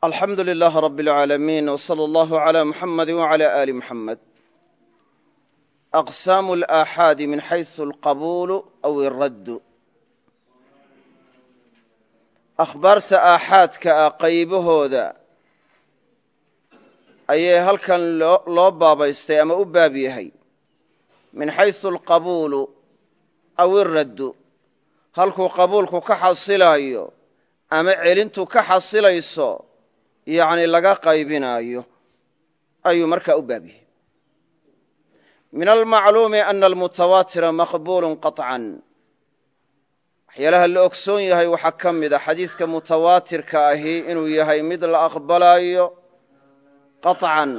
alxamdu lilaah rab اlcaalamiin wslى اllah عlى muxamadi wعlى ali muxamed aqsaamu اlaaxaadi min xaysu alqabuulu aw iraddu akhbaarta aaxaadka ah qaybahooda ayay halkan loo baabaystay ama u baab yahay min xaysu alqabuulu aw iraddu halkuu qabuulku ka xasilaayo ama celintu ka xasilayso yacni laga qaybinaayo ayuu markaa u baab yahay min almacluumi ana almutawaatira maqbuulu qaطcan waxyaalaha la ogsoon yahay waxaa ka mid a xadiiska mutawaatirka ahi inuu yahay mid la aqbalaayo qaطcan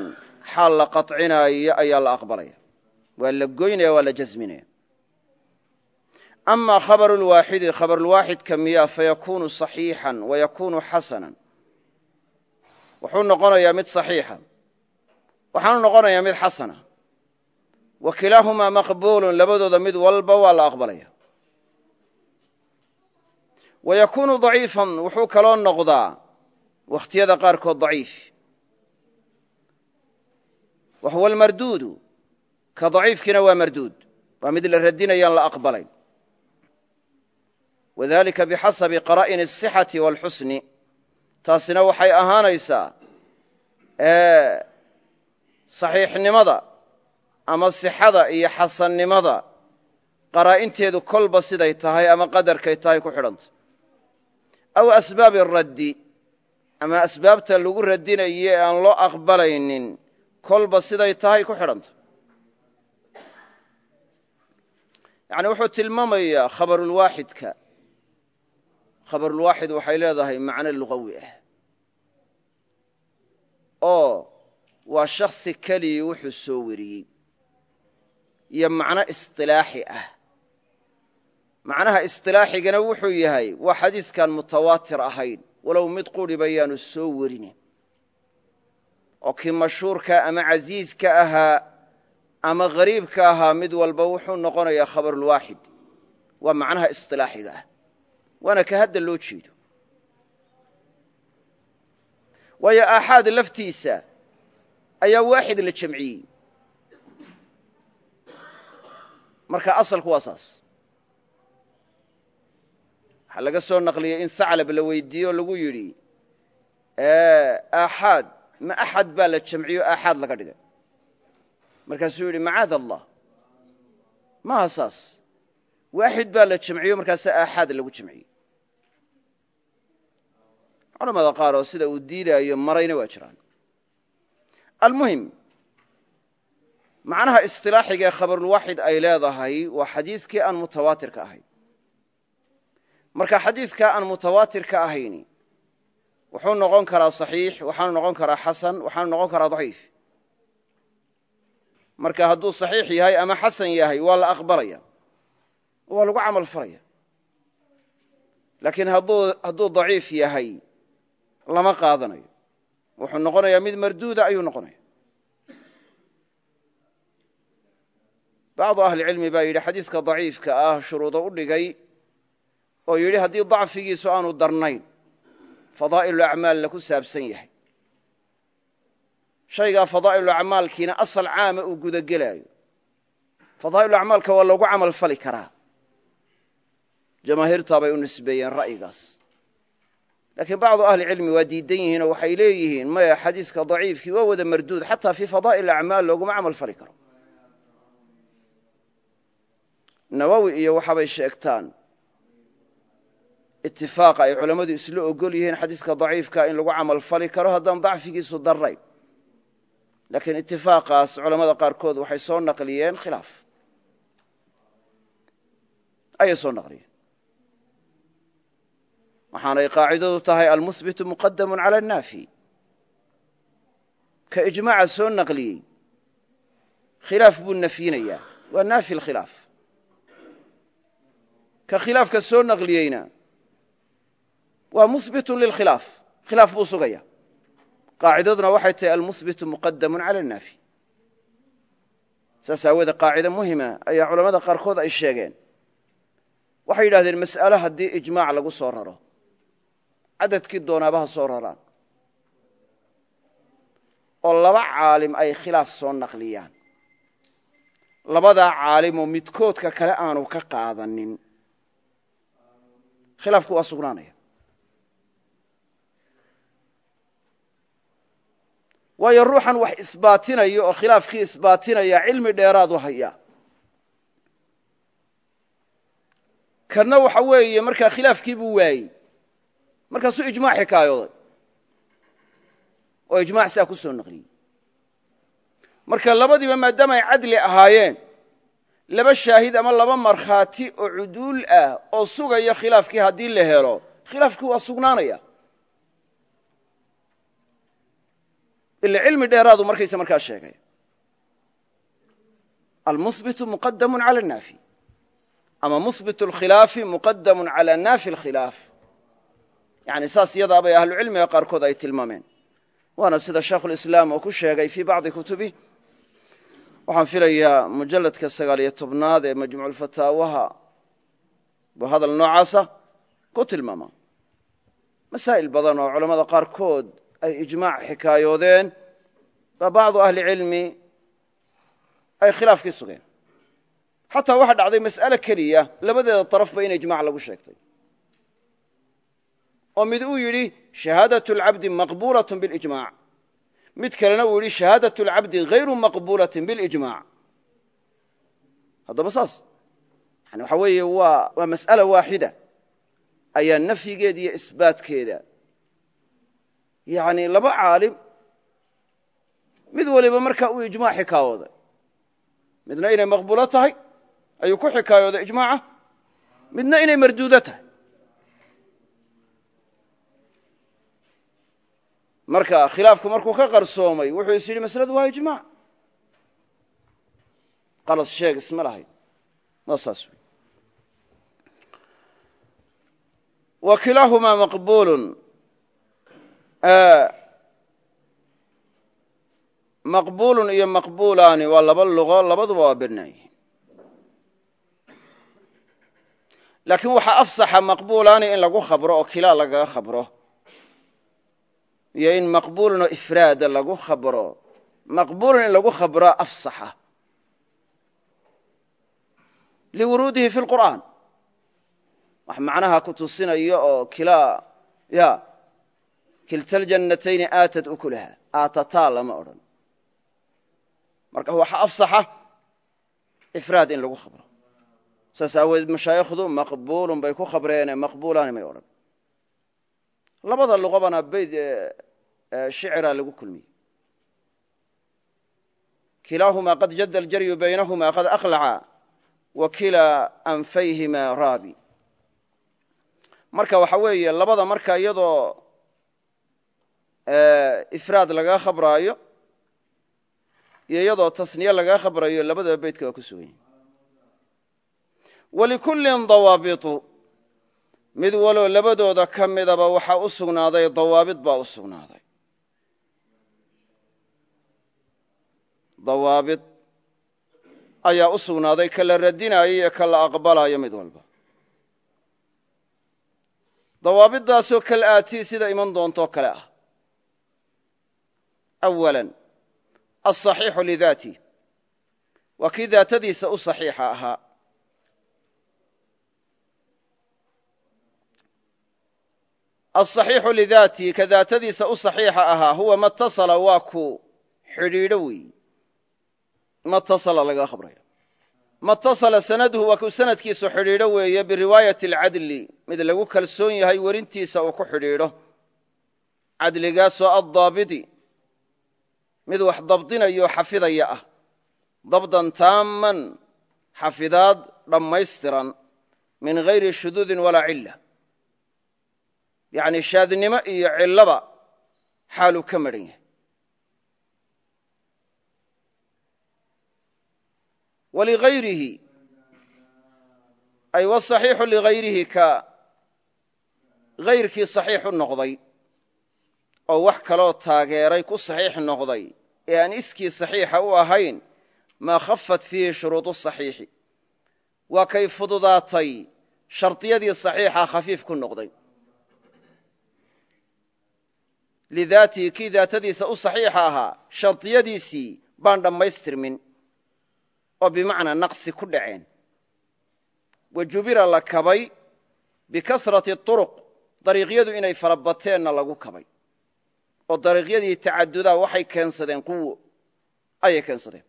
xaal la qaطcinaayo ayaa la aqbalaya waa la goynaya waa la jasminaya ama khabaru lwaaxidi khabarulwaaxidka miyaa fayakunu صaxiixan wayakunu xasanan wuxuu noqonayaa mid صaxiixa waxaanu noqonayaa mid xasana wa kilaahumaa maqbuulun labadooda mid walba waa la aqbalaya wa yakunu daciifan wuxuu kaloo noqdaa wakhtiyada qaarkood daciif wa huwa almarduudu ka daciifkiina waa marduud waa mid la radinayaan la aqbalayn wadalika bixasabi qaraa'ini الصixati wاlxusni taasina waxay ahaanaysaa saxiixnimada ama sixada iyo xasannimada qaraa'inteedu kolba siday tahay ama qadarkay tahay ku xidhanta. Aw asbaabi raddi ama asbaabta lagu radinayo ee aan loo aqbalaynin kolba siday tahay ku xidhanta. Yani wuxuu tilmaamayaa khabarulwaaxidka khabarulwaaxid waxay leedahay macno luqawi ah. Oo waa shakhsi keliyii wuxuu soo wariyey iyo macno isilaaxi ah. Macnaha isilaaxigana wuxuu yahay waa xadiiskaan mutawaatir ahayn walow mid quudhibayaanu soo werine oo kii mashhuurka ama casiiska ahaa ama hariibka ahaa mid walba wuxuu noqonayaa khabarulwaaxid waa macnaha isilaaxiga ah waana ka hadda loo jeedo. Waayo aaxaad laftiisa ayaa waaxid la jamciyey. Marka asalku waa saas. Waxaa laga soo naqliyey in saclab la weydiiyo o lagu yidhi aaxaad ma axad baa la jamciyo aaxaad laga dhigay markaasuu yidhi macaad allah. Maaha saas. Waaxid baa la jamciyo markaasa aaxaad lagu jamciyey culamada qaar oo sida uu diidaayo marayna waa jiraan. Almuhim macnaha isilaaxiga ee khabarulwaaxid ay leedahay waa xadiiskii aan mutawaatirka ahayn. Marka xadiiska aan mutawaatirka ahayni wuxuu noqon karaa صaxiix waxaanu noqon karaa xasan waxaanu noqon karaa daciif. Marka hadduu صaxiix yahay ama xasan yahay waa la aqbalaya waa lagu camal falaya laakiin hadduu daciif yahay lama qaadanayo. Wuxuu noqonayaa mid marduuda ayuu noqonaya bacdu ahli cilmi baa yidhi xadiiska daciifka ah shuruudo u dhigay oo yidhi haddii dacfigiisu aanu darnayn fadaa'ilulacmaalna ku saabsan yahay. Shaygaa fadaa'ilulacmaalkiina asal caama uu gudagelaayo. Fadaa'ilulacmaalka waa loogu camal fali karaa. Jamaahiirtaa u nisbeeyeen ra'yigaas laakiin bacdu ahli cilmi waa diidan yihiinoo waxay leeyihiin maya xadiiska daciifkii waa wada marduud xataa fii fadaa'il acmaal looguma camal fali karo. Nawowi iyo waxaabay sheegtaan itifaaqa ay culammadu isla ogol yihiin xadiiska daciifka in lagu camal fali karo haddaan dacfigiisu darrayn laakiin itifaaqaas culammada qaarkood waxay soo naqliyeen khilaaf. Ayay soo naqliyeen waxaanay qaacidadu tahay almuhbitu muqadamu cala annaafi. Ka ijmaaca soo naqliyey khilaaf buu nafyinayaa waa naafi lkhilaaf ka khilaafka soo naqliyeyna waa muhbitun lilkhilaaf. Khilaaf buu sugaya qaacidaduna waxay tahay almuhbitu muqadamu cala annaafi. Saas aawoodee qaacide muhima ayaa culamada qaarkood ay sheegeen. Waxay yidhahdeen mas'alo haddii ijmaac lagu soo raro cadadkii doonaaba ha soo raraan oo laba caalim ay khilaaf soo naqliyaan. Labadaa caalimoo midkoodka kale aanu ka qaadanin. Khilaafku waa sugnaanaya. Waayo ruuxan wax isbaatinaya oo khilaafkii isbaatinaya cilmi dheeraadu haya kanna waxa weeye markaa khilaafkii buu waayey markaasuu ijmac xikaayooday oo ijmac saa ku soo naqliyey. Marka labadiiba maadaama ay cadli ahaayeen laba shaahid ama laba markhaati oo cuduul ah oo sugaya khilaafkii haddii la helo khilaafkii waa sugnaanaya. Ila dheeraadu markaysa markaa sheegay. Almuhbitu muqadamu cala naafi ama muhbit اlkhilaafi muqadamu cala naafi اlkhilaaf yani saas iyadaa bay ahlucilmiga qaarkood ay tilmaameen. Waana sida shaekhulislaam oo ku sheegay fii bacdi kutubih waxaan filayaa mujalladka sagaaliyo tobnaad ee majmuuculfataawaha buu hadal noocaasa ku tilmaamaa masaa'il badan oo culammada qaarkood ay ijmaac xikaayoodeen baa bacdu ahli cilmi ay khilaafkii sugeen. Xataa waxa dhacday mas'ale keliya labadeeda darafba in ijmac lagu sheegtay oo mid uu yidhi shahaadaة اlcabdi maqbulaة biاlijmac mid kalena uu yidhi shahaadaة اlcabdi hayru maqbulaة biاlijmac haddaba saas yani waxa weeye waa waa mas'ala waaxida ayaa nafyigeeda iyo isbaatkeeda yani laba caalim mid waliba markaa uu ijmac xikaayooday midna inay maqbulo tahay ayuu ku xikaayooday ijmaaca midna inay marduudo tahay Marka khilaafku markuu ka qarsoomay wuxuu is yidhi masladu waa ijmac qalas sheeg isma lahayd waa saas kilaahumaa maqbuulun. Maqbuulun iyo maqbuulaani waa laba lugo labaduba waa bannaan yihiin laakiin waxaa afsaxa maqbuulaani in lagu khabro oo kilaa lagaga khabro iyo in maqbuulun oo ifraada lagu khabro maqbuulun in lagu khabraa afsaxa. Liwuruudihi fi lqur'aan wax macnaha ku tusinayo oo kilaa ya kilta ljannatayni aatad ukulaha aatataa lama odhan. Marka waxa afsaxa ifraad in lagu khabro. Saas aaweed mashaayikhdu maqbuulun bay ku khabreene maqbuulaani may odhan labada luqobana bayd shicira lagu kulmiyey kilaahumaa qad jadda aljaryu baynahumaa qad aqlaca wa kilaa anfayhimaa raabi. Marka waxa weeye labada marka iyadoo ifraad lagaga khabraayo iyo iyadoo tasniye lagaga khabrayo labadaba beydka waa ku sugan yihiin walikullin dawaabitu mid waloo labadooda ka midaba waxaa u sugnaaday dawaabid baa u sugnaaday. Dawaabid ayaa u sugnaaday ka la radinaayo iyo ka la aqbalayo mid walba. Dawaabiddaasoo kal aatii sida iman doontoo kale ah. Awala alصaxiixu lidaati waa kii daatadiisa u saxiixa ahaa alصaxiixu lidaati ka daatadiisa u saxiixa ahaa huwa matasala waa ku xidhiidho weeyi. Matasala laga khabraya. Matasala sanaduhu waa kuu sanadkiisu xidhiidho weeye biriwaayati alcadli. Mid lagu kalsoon yahay werintiisa uu ku xidhiidho. Cadligaasoo addaabidi mid wax dabdinayo xafidaya ah. Dabdan taamman xafidaad dhammaystiran. Min hayri shuduudin walaa cilla yacni shaadnimo iyo cillaba xaaluu ka madhan yahay. Waligayrihi ay wasaxiixu ligayrihi ka hayrkii saxiix u noqday oo wax kaloo taageeray ku saxiix noqday ee aan iskii saxiixa u ahayn maa khafat fiihi shuruudu saxiixi. Waa kay fududaatay shardiyadii saxiixa khafiif ku noqday lidaatihi kii daatadiisa u saxiixa ahaa shardiyadiisii baan dhammaystirmin oo bimacnaa naqsi ku dhaceen. Wa jubira la kabay bikasrati turuq dariiqyadu inay farabateenna lagu kabay oo dariiqyadii tacadudaa waxay keensadeen quwo ayay keensadeen.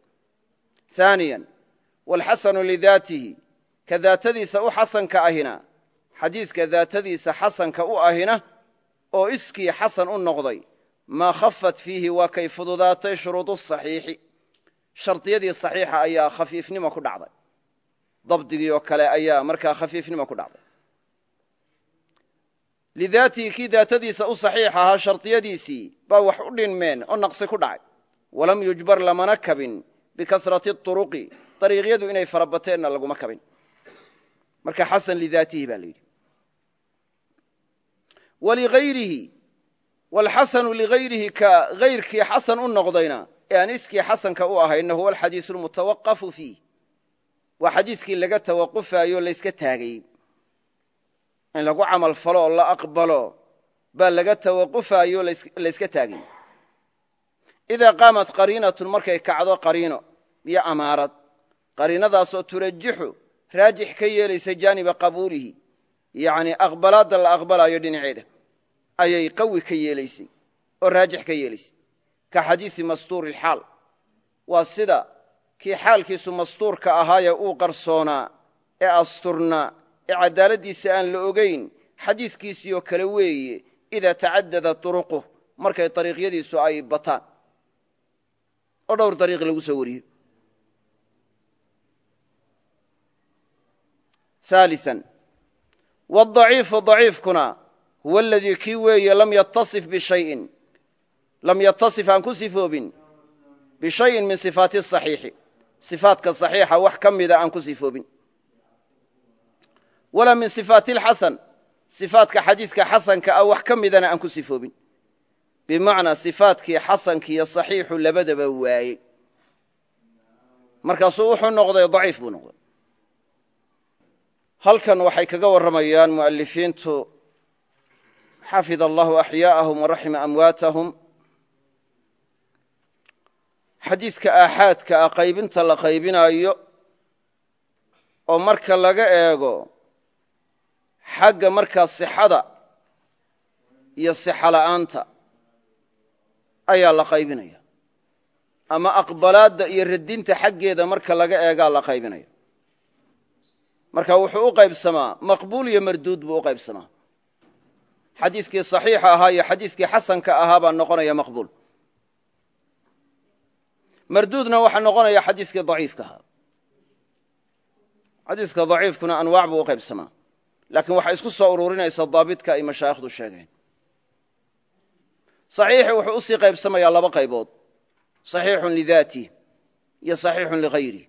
Aaniyan walxasanu lidaatihi ka daatadiisa u xasanka ahina xadiiska daatadiisa xasanka u ahina oo iskii xasan u noqday maa khafat fiihi waa kay fududaatay shuruudu saxiixi. Shardiyadii saxiixa ayaa khafiifnimo ku dhacday. Dabdigii oo kale ayaa markaa khafiifnimo ku dhacday. Lidaatihi kii daatadiisa u saxiix ahaa shardiyadiisii baa wax u dhinmeen oo naqsi ku dhacay. Walam yujbar lamana kabin bikasrati turuqi dariiqyadu inay farabateenna laguma kabin. Marka xasan lidaatihi baa la yidhi waliayrihi walxasanu ligayrihi ka hayrkii xasan u noqdayna ee aan iskii xasanka u ahayna huwa alxadiisu lmutawaqafu fiih waa xadiiskii laga tawaqufayo layska taagay in lagu camal falo oo la aqbalo baa laga tawaqufayo layska taagay idaa qaamat qariinatun markay kacdo qariino iyo amaarad qariinadaasoo turajixu raajix ka yeelaysa jaaniba qabuulihi yacnii aqbalaadda la aqbalayo dhinaceeda ayay qawi ka yeelaysay oo raajix ka yeelaysay ka xadiisi mastuuri lxaal waa sida kii xaalkiisu mastuurka ahaayee uu qarsoonaa ee asturnaa ee cadaaladdiisa aan la ogayn xadiiskiisii oo kale weeye idaa tacadada turuquh markay dariiqyadiisu ay bataan. Oo dhowr dariiq lagu soo wariyo wadaciifu daciifkuna huwa aladii kii weeye lam yatasif bishayin lam yatasif aan ku sifoobin. Bishayin min sifaati asaxiixi sifaadka saxiixa wax ka mida aan ku sifoobin. Walaa min sifaati alxasan sifaadka xadiidka xasanka ah wax ka midana aan ku sifoobin. Bimacnaa sifaadkii xasankiiyo saxiixu labadaba waayey markaasuu halkan waxay kaga warramayaan mu'alifiintu xafid allahu axyaa'ahum waraxima amwaatahum. Xadiiska aaxaadka ah qaybinta la qaybinaayo oo marka laga eego xagga markaa sixada iyo sixa la'aanta ayaa la qaybinaya. Ama aqbalaadda iyo radinta xaggeeda marka laga eegaa la qaybinaya marka wuxuu u qaybsamaa maqbuul iyo marduud buu u qaybsamaa. Xadiiskii saxiixa ahaa iyo xadiiskii xasanka ahaa baa noqonaya maqbuul. Marduudna waxaa noqonaya xadiiskii daciifka ahaa. Xadiiska daciifkuna anwaac buu u qaybsamaa. Laakiin waxaa isku soo ururinaysaa daabitka ay mashaayikhdu sheegeen. Saxiixi wuxuu u sii qaybsamayaa laba qaybood. Saxiixun lidaatih iyo saxiixun ligayri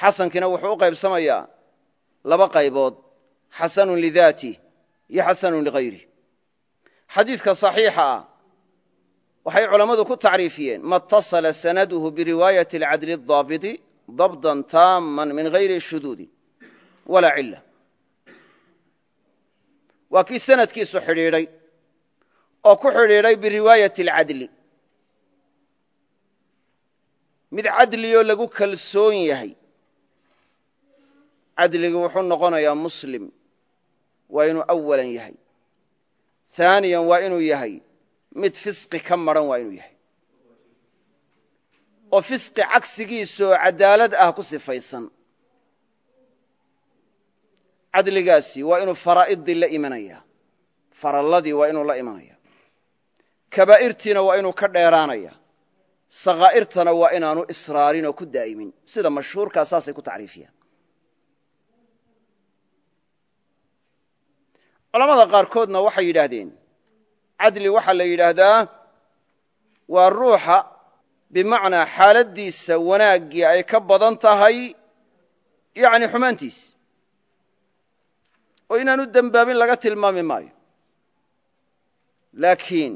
xasankiina wuxuu u qaybsamayaa laba qaybood xasanun lidaatih iyo xasanun ligayri xadiiska صaxiixa ah waxay culammadu ku tacriifiyeen ma اtasala sanaduhu biriwaayati اlcadli الdaabiti dabdan taama min hayri shuduudi walaa cila waa kii sanadkiisu xidhiidhay oo ku xidhiidhay biriwaayati اlcadli mid cadliyoo lagu kalsoon yahay cadligi wuxuu noqonayaa muslim waa inuu awalan yahay. Haaniyan waa inuu yahay mid fisqi ka maran waa inuu yahay. Oo fisqi cagsigiisaoo cadaalad ah ku sifaysan. Cadligaasi waa inuu faraa'idii la imanaya faralladii waa inuu la imanaya kabaa'irtiina waa inuu ka dheeraanaya sakaa'irtana waa inaanu israarin oo ku daa'imin. Sida mashhuurkaa saasay ku tacriifiyaan culamada qaarkoodna waxay yidhaahdeen cadli waxaa la yidhaahdaa waa ruuxa bimacnaa xaaladdiisa wanaaggii ay ka badan tahay yani xumaantiis. Oo inaanu dembaabin laga tilmaami maayo. Laakiin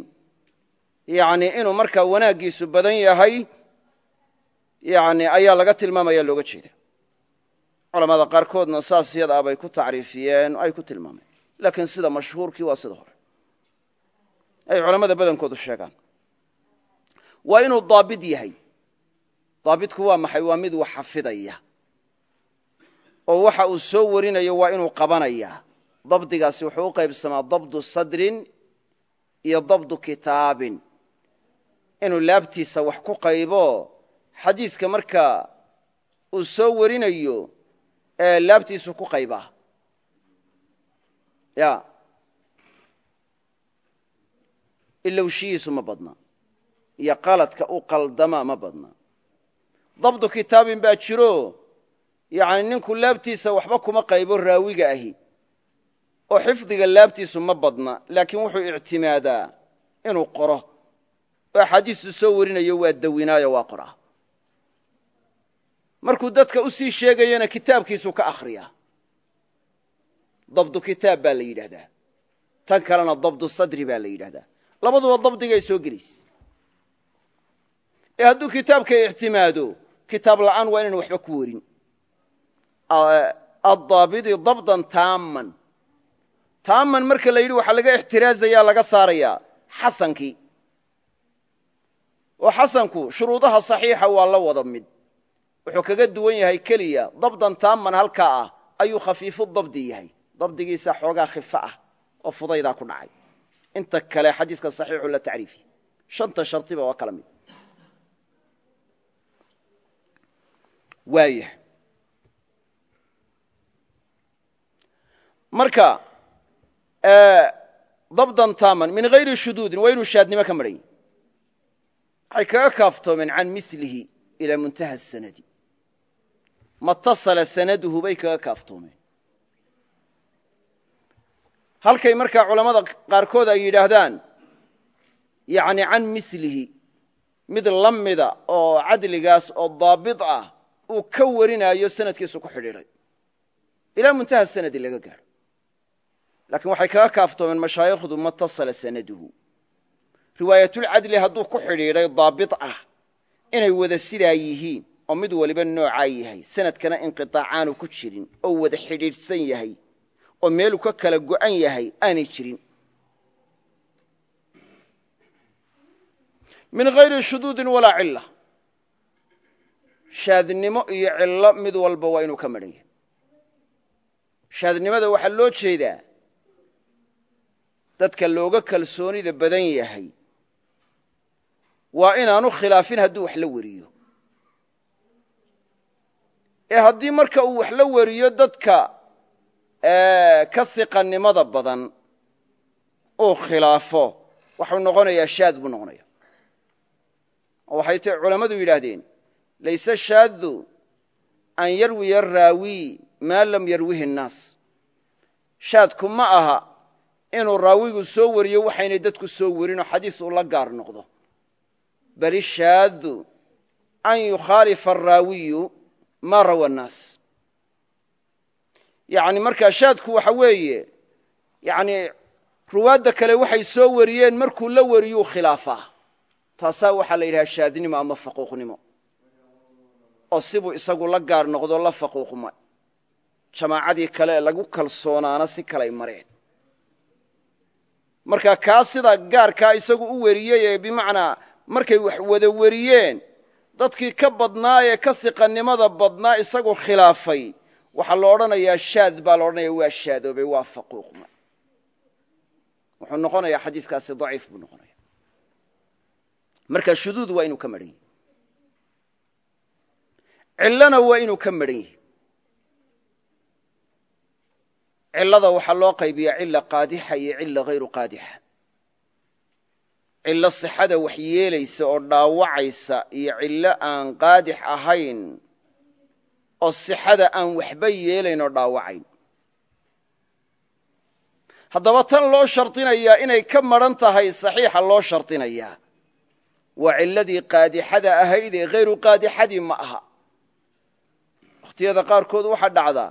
yani inuu markaa wanaaggiisu badan yahay yani ayaa laga tilmaamaya looga jeeda culamada qaarkoodna saas yadaa bay ku tacriifiyeen ay ku tilmaameen laakiin sida mashhuurkii waa sida hore. Ay culammada badankoodu sheegaan. Waa inuu daabid yahay. Daabidku waa maxay? Waa mid wax xafidaya. Oo waxa uu soo warinayo waa inuu qabanayaa dabdigaasi wuxuu u qaybsamaa dabdu sadrin iyo dabdu kitaabin. Inuu laabtiisa wax ku qaybo. Xadiiska marka uu soo warinayo ee laabtiisu ku qaybaa ya ilowshihiisu ma badna. Iyo qaladka u qaldama ma badna. Dabdu kitaabin baa jiro. Yani ninku laabtiisa waxba kuma qaybo raawiga ahi. Oo xifdiga laabtiisu ma badna laakiin wuxuu ictimaadaa inuu qoro. Oo axaadiistu soo warinayo waa dawinaayo waa qoraa. Markuu dadka u sii sheegayana kitaabkiisuu ka akhriyaa dabdu kitaab baa la yidhaahdaa tan kalena dabdu sadri baa la yidhahdaa. Labaduba dabdigay soo gelaysa ee hadduu kitaabka ictimaado kitaab la'aan waa inaynu waxba ku warin. Addaabidi dabdan taamman. Taamman marka la yidhi waxaa laga ixtiraazaya laga saarayaa xasankii oo xasanku shuruudaha saxiixa waa la wada mid. Wuxuu kaga duwan yahay keliya dabdan taamman halkaa ah ayuu khafiifu dabdi yahay dabdigiisa xoogaa khifa ah oo fudaydaa ku dhacay. Inta kale xadiiska saxiixu la tacriifi. Shanta shardiba waa kala mid. Waaya marka dabdan taaman min hayri shuduudin waa shaadnimo ka maran waxay kaga kaaftoomeen can milihi ilaa muntaha sanadi. Matasala sanaduhu bay kaga kaaftoomeen halkay markaa culammada qaarkood ay yidhaahdaan yani can milihi mid la mida oo cadligaas oo daabit ah uu ka warinaayo sanadkiisu ku xidhiidhay. Ilaa muntaha sanadi laga gaadho laakiin waxay kaga kaaftoomeen mashaayikhdu matasala sanaduhu. Riwaayatulcadli hadduu ku xidhiidhay daabit ah inay wada sidaa yihiin oo mid waliba noocaa yahay sanadkana inqiaacaanu ku jirin oo wada xidhiidhsan yahay oo meeluu ka kala go'an yahay aanay jirin. Min hayri shuduudin walaa cila shaadnimo iyo cillo mid walba waa inuu ka madhan yahay. Shaadnimada waxaa loo jeedaa dadka looga kalsoonida badan yahay. Waa inaanu khilaafin hadduu wax la wariyo. Ee haddii marka uu wax la wariyo dadka ka siqannimada badan uu khilaafo. Waxuu noqonayaa shaad buu noqonaya waxay t culammadu yidhaahdeen layse shaadu an yarwiya raawi maa lam yarwihi اnnaas shaadku ma aha inuu raawigu soo wariyo waxaynay dadku soo warinoo xadiis uu la gaar noqdo. Bali shaadu an yukhaalifa araawiyu maa rawa اnnaas yani markaa shaadku waxa weeye yani ruwaadda kale waxay soo wariyeen markuu la wariyuu khilaafaa. Taasaa waxaa la yidhaha shaadnimo ama faquuqnimo. Oo sibuu isagu la gaar noqdo la faquuqma jamaacadii kale ee lagu kalsoonaana si kalay mareen. Marka kaa sida gaarkaa isagu u weriyey ee bimacnaa markay wax wada weriyeen dadkii ka badnaa ee ka siqannimada badnaa isagu khilaafay waxaa lo odhanayaa shaad baa la odhanaya waa shaadoobay waa faquuqma wuxuu noqonayaa xadiiskaasi daciif buu noqonaya marka shuduud waa inuu ka madhan yahy cillona waa inuu ka madhan yahy cillada waxaa loo qaybiyaa cilla qaadixa iyo cilla hayru qaadixa. Cillo sixada wax yeelaysa oo dhaawacaysa iyo cillo aan qaadix ahayn oo sixada aan waxba yeelayn oo dhaawacayn. Haddaba tan loo shardinayaa inay ka madran tahay saxiixa loo shardinayaa. Waa cilladii qaadixada ahayd ee hayru qaadixadii ma aha. Wakhtiyada qaarkood waxaa dhacdaa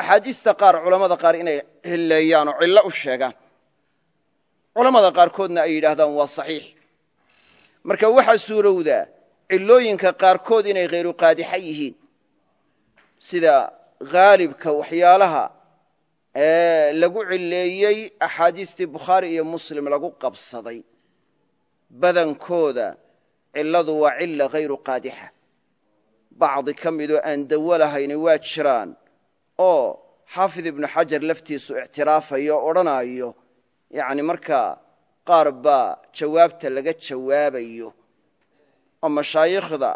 axaadiista qaar culammada qaar inay hilleeyaan oo cillo u sheegaan. Culammada qaarkoodna ay yidhaahdaan waa saxiix. Marka waxaa suurowdaa cillooyinka qaarkood inay hayru qaadixa yihiin sida haalibka waxyaalaha lagu cileeyey axaadiistii bukhaari iyo muslim lagu qabsaday badankooda cilladu waa cilla hayru qaadixa. Bacdi ka midoo aan dawo lahayni waa jiraan oo xaafid ibnu xajar laftiisu ictiraafayo o odhanaayo yacni markaa qaar baa jawaabta laga jawaabayo. Oo mashaayikhda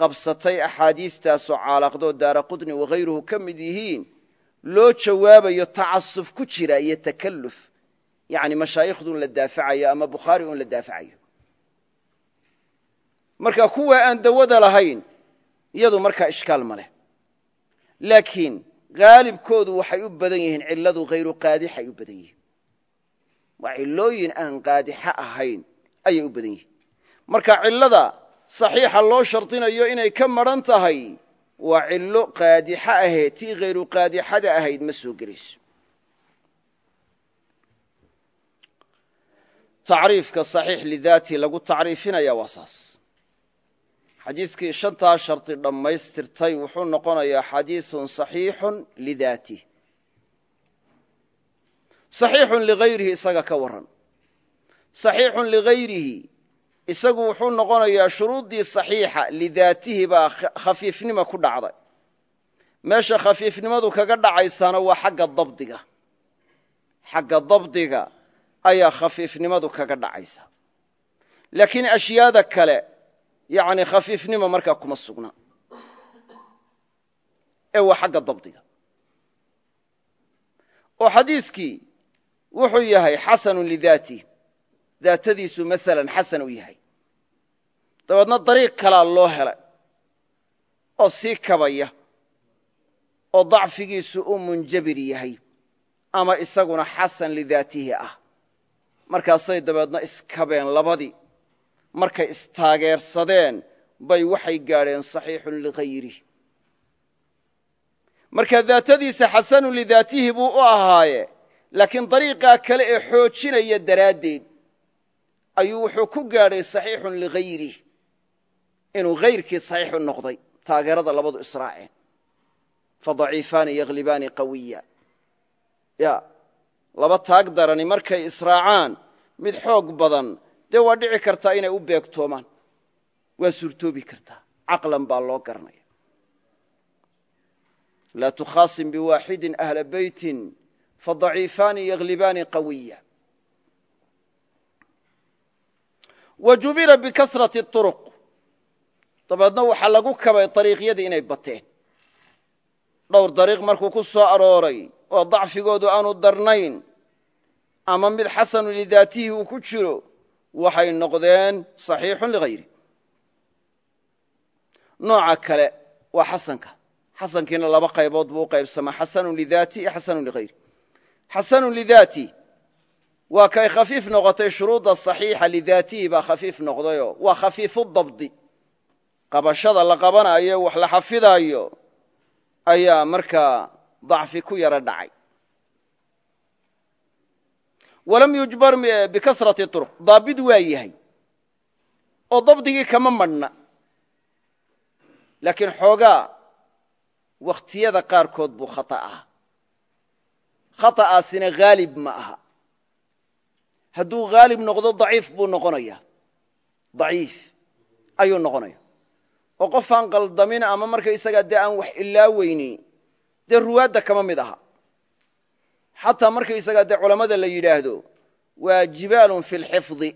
qabsatay axaadiistaasoo caalaqdoo daara qudni wakhayruhu ka mid yihiin loo jawaabayo tacasuf ku jira iyo takalluf. Yacni mashaayikhduun la daafacayo ama bukhaari un la daafacayo. Marka kuwa aan dawada lahayn iyadu markaa ishkaal ma leh. Laakiin haalibkoodu waxay u badan yihiin cilladu hayru qaadixay u badan yihiin. Waa cillooyin aan qaadixo ahayn ayay u badan yihiin. Marka cillada saxiixa loo shardinayo inay ka madran tahay waa cillo qaadixa ahee tii khayru qaadixada ahayd ma soo gelayso. Tacriifka saxiix lidaati lagu tacriifinaya waa saas. Xadiidkii shantaa shardi dhammaystirtay wuxuu noqonayaa xadiisun saxiixun lidaatih saxiixun ligayrihi isaga ka waran saxiixun ligayrihi isagu wuxuu noqonayaa shuruuddii صaxiixa lidaatihi baa khafiifnima ku dhacday. Meesha khafiifnimadu kaga dhacaysana waa xagga dabdiga. Xagga dabdiga ayaa khafiifnimadu kaga dhacaysa. Laakiin ashyaada kale yani khafiifnima markaa kuma sugna. Ee waa xagga dabdiga. Oo xadiiskii wuxuu yahay xasanu lidaatih daatadiisu masalan xasan u yahay. Dabeedna dariiq kalaa loo helay oo sii kabaya oo dacfigiisu uu munjabir yahay ama isaguna xasan lidaatihi ah. Markaasay dabeedna iskabeen labadii markay istaageersadeen bay waxay gaadheen صaxiixun ligayrih marka daatadiisa xasanu lidaatihi buu u ahaaye laakiin dariiqaa kale ee xoojinaya daraaddeed ayuu wuxuu ku gaadhay صaxiixun ligayrih inuu hayrkii صaxiixu noqday taageerada labadu israaceen. Fadaciifaani yaglibaani qawiya. Ya laba taag darani markay israacaan mid xoog badan. Dee waa dhici kartaa inay u beegtoomaan. Waa suurtoobi kartaa. Caqlan baa loo garanaya laa tukhaasim biwaaxidin ahla beytin. Fadaciifaani yaglibaani qawiya wa jubira bikasrati uruq dabeedna waxaa lagu kabay dariiqyadii inay bateen. Dhowr dariiq markuu ku soo arooray oo dacfigoodu aanu darnayn ama mid xasanu lidaatihi uu ku jiro waxay noqdeen صaxiixu ligayri nooca kale waa xasanka. Xasankiina laba qaybood buu u qaybsamaa. Xasanu lidaati iyo xasanu ligayri xasanu lidaati waa kay khafiif noqotay shuruudda صaxiixa lidaatihi baa khafiif noqdayo. Waa khafiifu dabdi. Qabashada la qabanayo wax la xafidaayo ayaa markaa dacfi ku yaro dhacay. Walam yujbar bikasrati uruq daabid waa yahay. Oo dabdigii kama madhna. Laakiin xoogaa wakhtiyada qaarkood buu khata ah. Khata'aasina haalib ma aha hadduu haalib noqdo daciif buu noqonaya. Daciif ayuu noqonaya. Oo qof aan qaldamin ama markaysagaa dee aan wax ilaaweyni dee ruwaadda kama mid aha. Xataa markaysagaa dee culammada la yidhaahdo waa jibaalun fi lxifdi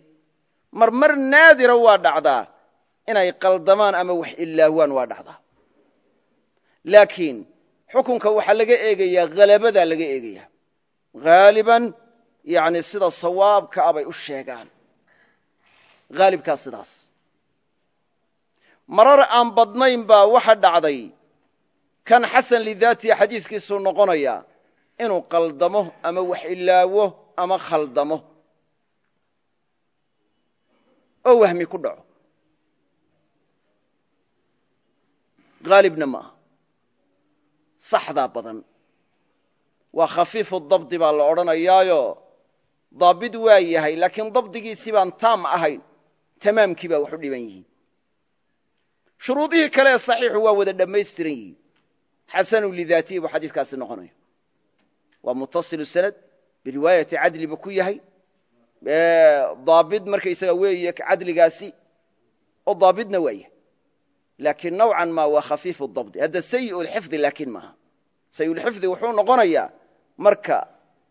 marmar naadira waa dhacdaa inay qaldamaan ama wax ilaawaan waa dhacdaa. Laakiin xukunka waxaa laga eegayaa halabadaa laga eegayaa. Haaliban yani sida sawaabka a bay u sheegaan. Haalibkaa sidaas. Marar aan badnayn baa waxa dhacday kan xasan lidaatihi xadiiskiisuu noqonaya inuu qaldamo ama wax ilaawo ama khaldamo. Oo wahmi ku dhaco. Haalibna ma aha. Saxdaa badan. Waa khafiifu dabdi baa la odhanayaayo daabid waa yahay laakiin dabdigiisii baan taam ahayn tamaamkii baa wax u dhiban yihiin. Shuruudihii kale ee saxiixu waa wada dhammaystiran yihiin. Xasanu lidaatihi buu xadiiskaasi noqonaya waa mutasilu sanad biriwaayati cadli buu ku yahay. Daabid markaysaga weeye cadligaasi oo daabidna waaya laakiin nawcan ma waa khafiifu dabdi. Hadda sayi lxifdi laakiin maaha. Sayulxifdi wuxuu noqonayaa marka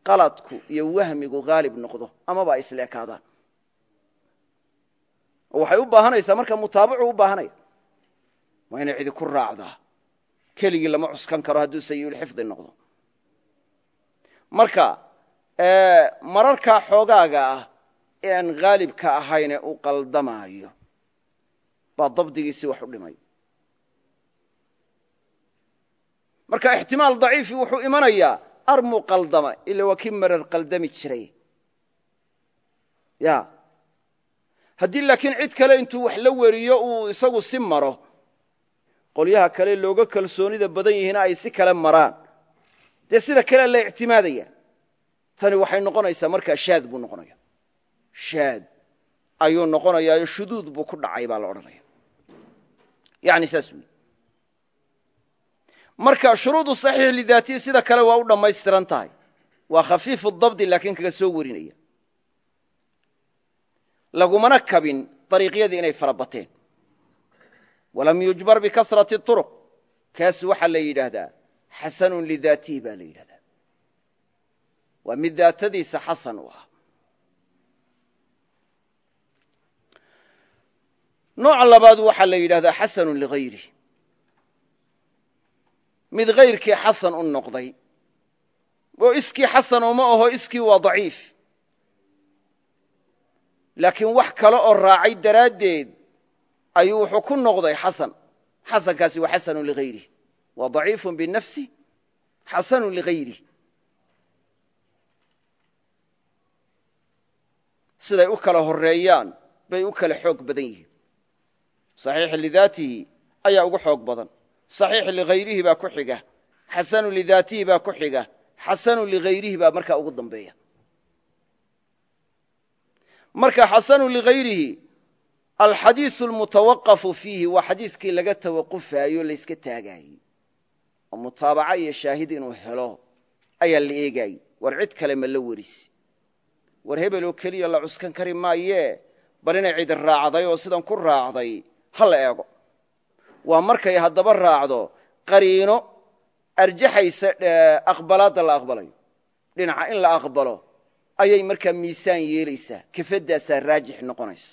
qaladku iyo wahmigu haalib noqdo amaba ay isleekaadaan waxay u baahanaysaa marka mutaabacu u baahanaya waa inay cidi ku raacdaa? Keligii lama cuskan karo hadduu sayulxifdi noqdo. Marka mararkaa xoogaaga ah ee aan haalibka ahayne u qaldamaayo baa dabdigiisi wax u dhimay. Marka ixtimaal daciifi wuxuu imanayaa armuu qaldama ila waa kii marar qaldami jiray. Ya. Haddii laakiin cid kale intuu wax la weriyo uu isagu si maro qolyaha kale looga kalsoonida badan yihiina ay si kale maraan. Dee sida kale la ictimaadaya? Tani waxay noqonaysaa markaa shaad buu noqonaya shaad. Ayuu noqonayaayo shuduud buu ku dhacay baa la odhanaya yani saas wey marka shuruudu saxiix lidaatihi sida kale waa u dhammaystiran tahay. Waa khafiifu dabdi laakiin kaga soo warinaya. Lagumana kabin dariiqyadii inay fara bateen. Walam yujbar bikasrati turuq. Kaas waxaa la yidhaahdaa xasanun lidaatihi baa la yidhahdaa waa mid daatadiisa xasan u ah. Nooca labaad waxaa la yidhahdaa xasanu ligayri mid hayrkii xasan u noqday. Oo iskii xasan uma aho iskii waa daciif. Laakiin wax kale oo raacay daraaddeed ayuu wuxuu ku noqday xasan. Xasankaasi waa xasanu ligayrih waa daciifun binafsi xasanu ligayrih siday u kala horeeyaan bay u kala xoog badan yihiin. Saxiix lidaatihi ayaa ugu xoog badan saxiix ligayrihi baa ku xiga xasanu lidaatihi baa ku xiga xasanu ligayrihi baa markaa ugu dambeeya. Marka xasanu ligayrihi alxadiisu almutawaqafu fiihi waa xadiiskii laga tawaqufaayo layska taagaayey oo mutaabaca iyo shaahid inuu helo ayaa la eegaayey war cid kale ma la werisi war hebeloo keliya la cuskan kari maayee bal inay cidi raacday oo sidan ku raacday ha eego waa markay haddaba raacdo qariino arjaxaysa aqbalaadda la aqbalayo. Dhinaca in la aqbalo ayay markaa miisaan yeelaysaa kafadaasaa raajix noqonaysa.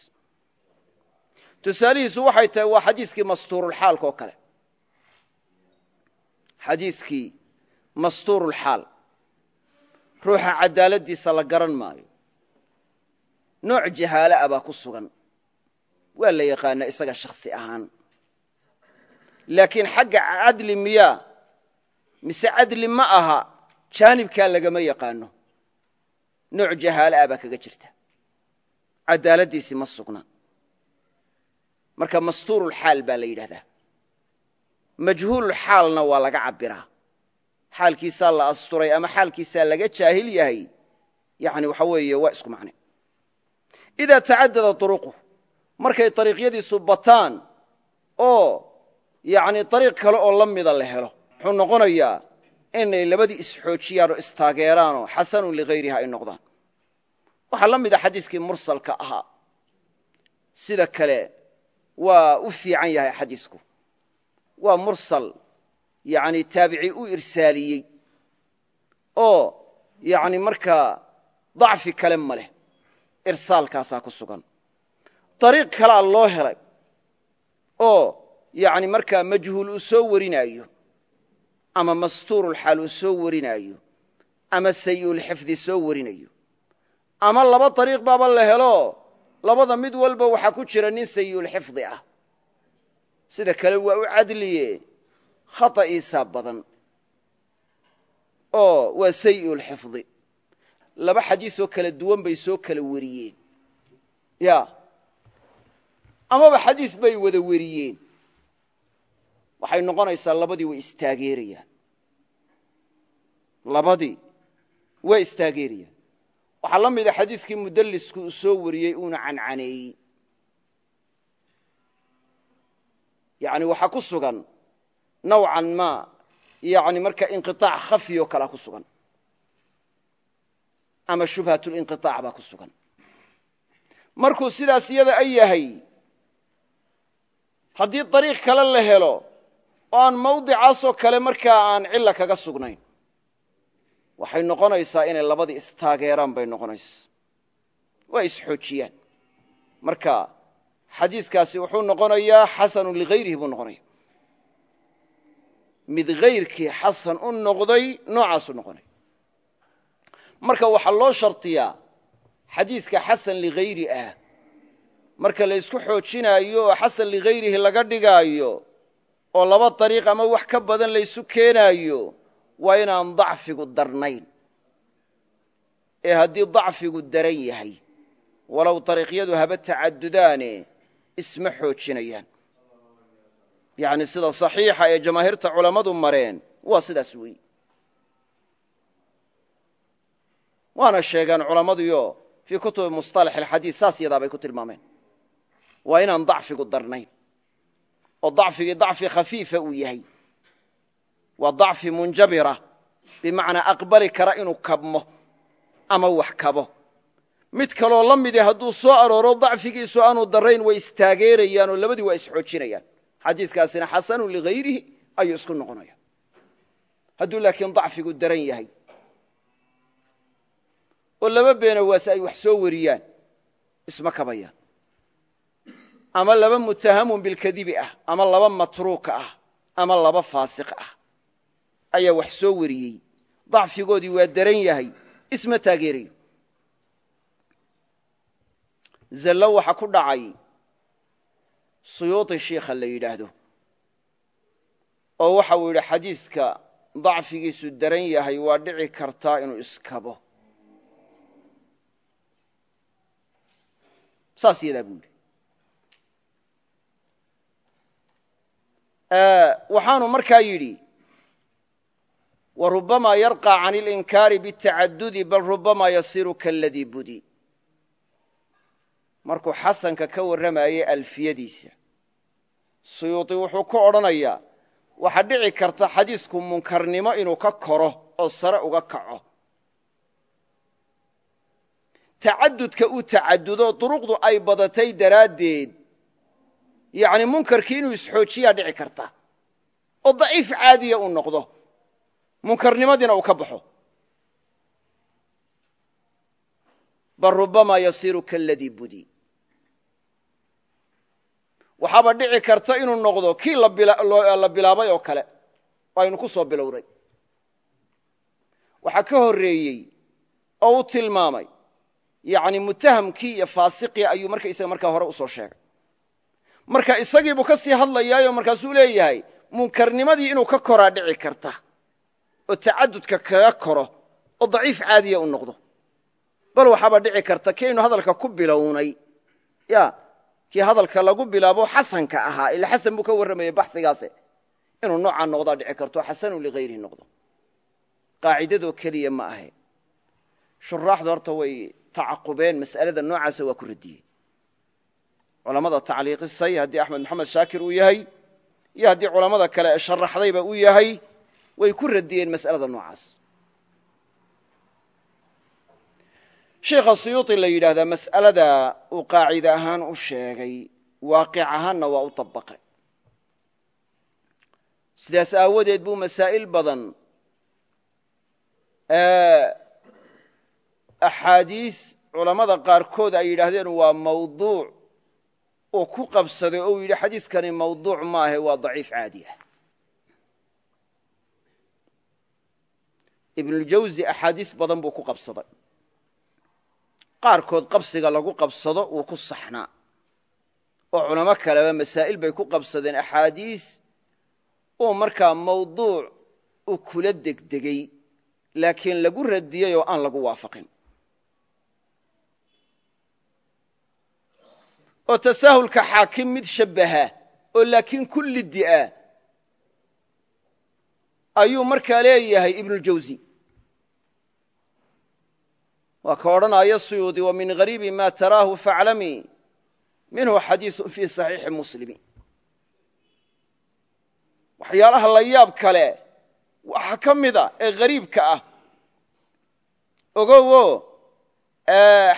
Tusaalihiisu waxay tahay waa xadiiskii mastuurulxaalka oo kale. Xadiiskii mastuurulxaal ruuxa cadaaladdiisa la garan maayo. Nooc jahaale ah baa ku sugan. Waa la yaqaanaa isaga shakhsi ahaan laakiin xagga cadli miyaa mise cadli ma aha jaanibkaa lagama yaqaano. Nooc jahaale ah baa kaga jirta. Cadaaladdiisii ma sugna. Marka mastuurulxaal baa la yidhahdaa. Majhuululxaalna waa laga cabbiraa. Xaalkiisaa la asturay ama xaalkiisaa laga jaahil yahay yani waxa weeye waa isku macne. Idaa tacadada turuqu markay ariiqyadiisu bataan oo yani ariiq kale oo la mida la helo. Wuxuu noqonayaa inay labadii isxoojiyaan oo istaageeraanoo xasanun ligayriha ay noqdaan. Waxaa la mida xadiiskii mursalka ahaa. Sida kale waa u fiican yahay xadiisku. Waa mursal yani taabici u irsaaliyey oo yani markaa dacfi kale ma leh irsaalkaasaa ku sugan. Dariiq kalea loo helay oo yani markaa majhuul uu soo warinaayo ama mastuurulxaal uu soo warinaayo ama sayiulxifdi soo warinayo. Ama laba dariiq baaba la helo labada mid walba waxaa ku jira nin sayiulxifdi ah. Sida kale waa u cadliye khata'iisaa badan oo waa sayiulxifdi laba xadiisoo kala duwan bay soo kala weriyeen ya amaba xadiis bay wada weriyeen waxay noqonaysaa labadii way istaageerayaan. Labadii way istaageerayaan. Waxaa la mida xadiiskii mudallisku uu soo wariyey uuna cancaneeyey. Yani waxaa ku sugan nawcan ma yani marka inqiطaac khafi oo kalea ku sugan. Ama shubhatulinqiطaac baa ku sugan. Markuu sidaas iyada a yahay haddii dariiq kale la helo aan mawdicaasoo kale markaa aan cilla kaga sugnayn. Waxay noqonaysaa inay labadii istaageeraan bay noqonaysaa. Waa isxoojiyaan. Marka xadiiskaasi wuxuu noqonayaa xasanu ligayrihi buu noqonaya. Mid hayrkii xasan u noqday noocaasuu noqonaya marka waxaa loo shardiyaa xadiiska xasan ligayri ah. Marka la ysku xoojinaayo oo xasan ligayrihi laga dhigaayo oo laba dariiq ama wax ka badan laysu keenaayo waa inaan dacfigu darnayn. ee haddii dacfigu daran yahay walow dariiqyadu haba tacadudaane isma xoojinayaan. Yacni sida saxiixa ee jamaahiirta culammadu mareen waa sidaas weeye waana sheegeen culammaduyo fii kutubi musطalax alxadiid saas yadaa bay ku tilmaameen. Waa inaan dacfigu darnayn oo dacfigii dacfi khafiifa uu yahay. Waa dacfi munjabira bimacnaa aqbali kara inuu kabmo ama wax kabo. Mid kaloo la midi hadduu soo arooro dacfigiisu aanu darayn way istaageerayaan oo labadii waa isxoojinayaan. Xadiiskaasina xasanu ligayrihi ayuu isku noqonaya hadduu laakiin dacfigu daran yahay oo laba beenawaase ay wax soo wariyaan isma kabayaan ama laba mutahamun bilkadibi ah ama laba matruuka ah ama laba faasiq ah. Ayaa wax soo wariyey. Dacfigoodii waa daran yahay. Isma taageerayo. Zallo waxa ku dhacay. Suyuuطi shiikha la yidhaahdo. Oo waxa uu yidhi xadiiska dacfigiisu daran yahay waa dhici kartaa inuu iskabo. Saas yadaa buu yidhi waxaanu markaa yidhi warubama yarqى can اlinkaari bالtacadudi bal rubama yasiru kaladii budi markuu xasanka ka warramayey alfiyadiisa suyuuطi wuxuu ku odhanayaa waxaa dhici karta xadiisku munkarnimo inuu ka koro oo sare uga kaco tacadudka uu tacadudo duruqdu ay badatay daraaddeed yani munkarkii inuu isxoojiyaa dhici karta. Oo daciif caadiya uu noqdo. Munkarnimadiina uu ka baxo. Bal rubama yasiru kaladii budi. Waxaaba dhici karta inuu noqdo kii la bilaabay oo kale. Aynu ku soo bilowday waxaa ka horreeyey oo u tilmaamay yani mutahamkii iyo ayuu markaysaga markaa hore u soo sheegay marka isagiibuu ka sii hadlayaayo markaasuu leeyahay munkarnimadii inuu ka koraa dhici karta oo tacadudka kaga koro oo daciif caadiya u noqdo. Bal waxaaba dhici karta kii aynu hadalka ku bilownay. Ya kii hadalka lagu bilaabo xasanka ahaa ila xasan buu ka warramayey baxigaase inuu noocaa noqdaa dhici karto xasanu ligayrihi noqdo. Qaacidadoo keliya ma ahe. Shuraaxdu horta way tacaqubeen mas'alada noocaasa waa ku radiyey culammada tacliiqisay haddii axmed maxamed shaakir uu yahay iyo haddii culammada kale ee sharaxdayba uu yahay way ku radiyeen mas'alada noocaas. Sheikha suyuuطi la yidhaahdaa mas'alada uu qaacide ahaan u sheegay waaqic ahaanna waa u dabaqay sidaas aawadeed buu masaa'il badan axaadiis culammada qaarkood ay yidhaahdeen waa mawduuc uu ku qabsaday oo uu yidhi xadiiskani mawduuc maahe waa daciif caadi ah. Ibnuljawzi axaadiis badan buu ku qabsaday. Qaarkood qabsiga lagu qabsado wuu ku saxnaa oo culamo kaleba masaa'il bay ku qabsadeen axaadiis uu markaa mawduuc u kula degdegey laakiin lagu radiyey oo aan lagu waafaqin oo tasaahulka xaakim mid shabbaha oo laakiin ku dia ayuu markaa leeyahay ibnuljawzi waa ka odhanaya suyuudi wa min hariibi ma taraahu faclamii minhu xadiisun fii saxiixi muslimi. Waxyaalaha layaab kale waxaa ka mida ee hariibka ah. Ogowo